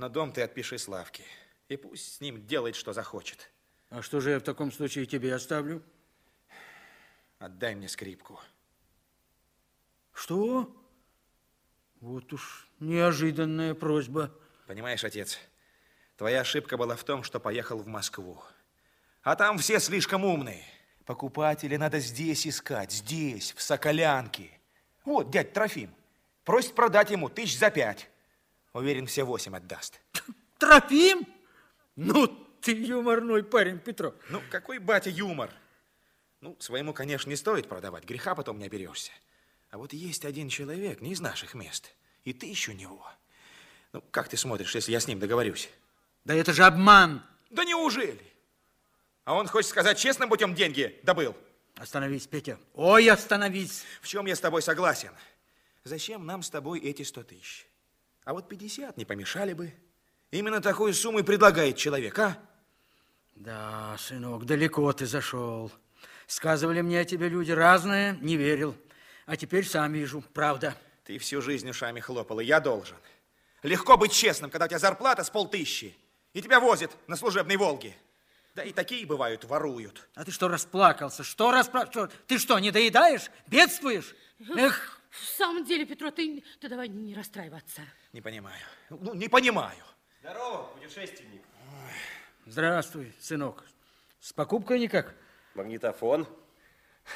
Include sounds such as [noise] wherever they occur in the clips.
Но дом ты отпиши Славке. И пусть с ним делает, что захочет. А что же я в таком случае тебе оставлю? Отдай мне скрипку. Что? Вот уж неожиданная просьба. Понимаешь, отец, твоя ошибка была в том, что поехал в Москву. А там все слишком умные. Покупателей надо здесь искать, здесь, в Соколянке. Вот, дядь Трофим, просит продать ему тысяч за пять. Уверен, все восемь отдаст. Трофим? Ну, ты юморной парень, Петро. Ну, какой батя юмор? Ну, своему, конечно, не стоит продавать, греха потом не оберешься. А вот есть один человек, не из наших мест, и ты еще него. Ну, как ты смотришь, если я с ним договорюсь? Да это же обман. Да неужели? А он хочет сказать, честным путем деньги добыл. Остановись, Петя. Ой, остановись. В чем я с тобой согласен? Зачем нам с тобой эти сто тысяч? А вот 50 не помешали бы. Именно такую сумму и предлагает человек, а? Да, сынок, далеко ты зашел. Сказывали мне о тебе люди разные, не верил. А теперь сам вижу, правда. Ты всю жизнь ушами хлопал, и я должен. Легко быть честным, когда у тебя зарплата с полтыщи, и тебя возят на служебной «Волге». Да и такие бывают, воруют. А ты что расплакался? Что расплакался? Ты что, не доедаешь? Бедствуешь? [laughs] Эх! В самом деле, Петро, ты, ты давай не расстраиваться. Не понимаю. Ну, не понимаю. Здорово, путешественник. Здравствуй, сынок. С покупкой никак? Магнитофон.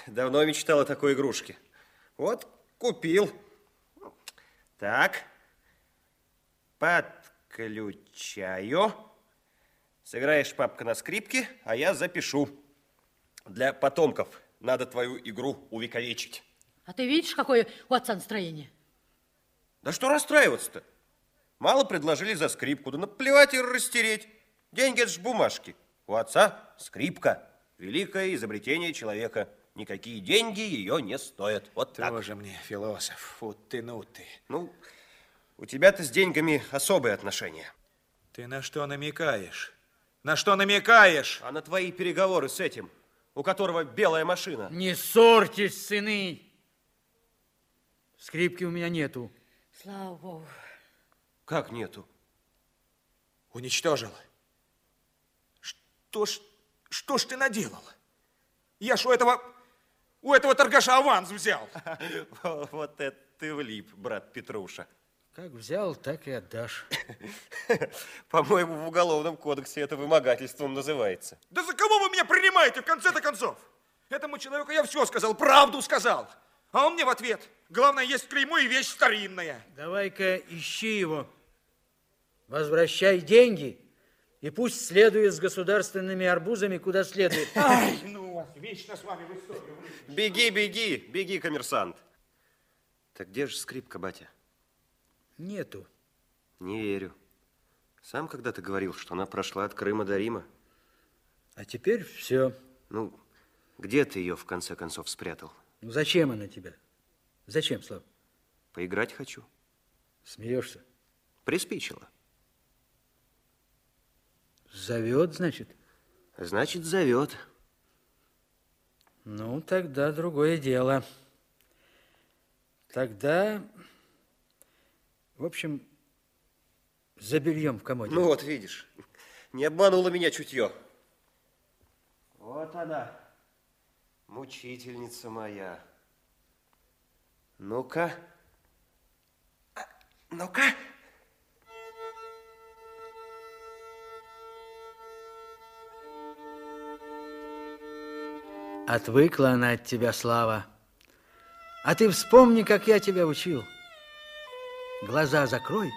Давно мечтал о такой игрушке. Вот, купил. Так. Подключаю. Сыграешь, папка, на скрипке, а я запишу. Для потомков надо твою игру увековечить. А ты видишь, какое у отца настроение? Да что расстраиваться-то? Мало предложили за скрипку, да наплевать и растереть. Деньги это ж бумажки. У отца скрипка. Великое изобретение человека. Никакие деньги ее не стоят. Вот так. Тоже мне философ. Фу ты, ну ты. Ну, у тебя-то с деньгами особые отношения. Ты на что намекаешь? На что намекаешь? А на твои переговоры с этим, у которого белая машина. Не ссорьтесь, сыны. Скрипки у меня нету. Слава Богу. Как нету? Уничтожил. Что ж, что ж ты наделал? Я ж у этого, у этого торгаша аванс взял. [laughs] Вот это ты влип, брат Петруша. Как взял, так и отдашь. [laughs] По-моему, в Уголовном кодексе это вымогательством называется. Да за кого вы меня принимаете в конце-то концов? Этому человеку я все сказал, правду сказал. А он мне в ответ. Главное, есть клеймо и вещь старинная. Давай-ка ищи его. Возвращай деньги. И пусть следует с государственными арбузами куда следует. [laughs] Ай, ну вас, вечно с вами в историю. Беги, беги, беги, коммерсант. Так где же скрипка, батя? Нету. Не верю. Сам когда-то говорил, что она прошла от Крыма до Рима. А теперь все. Ну, где ты ее в конце концов спрятал? Ну, зачем она тебе? Зачем, Слав? Поиграть хочу. Смеешься? Приспичило. Зовет, значит? Значит, зовет. Ну, тогда другое дело. Тогда, в общем, за бельем в комоде. Ну вот, видишь, не обмануло меня чутье. Вот она, мучительница моя. Ну-ка, А, ну-ка. Отвыкла она от тебя, Слава. А ты вспомни, как я тебя учил. Глаза закрой,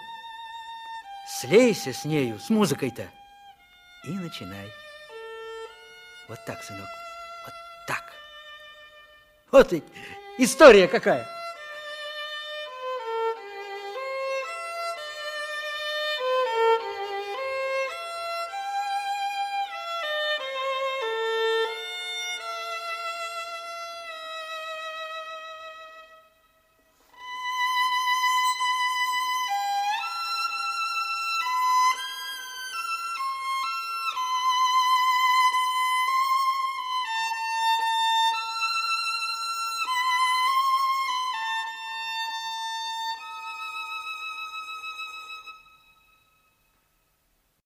слейся с нею, с музыкой-то, и начинай. Вот так, сынок, вот и история какая.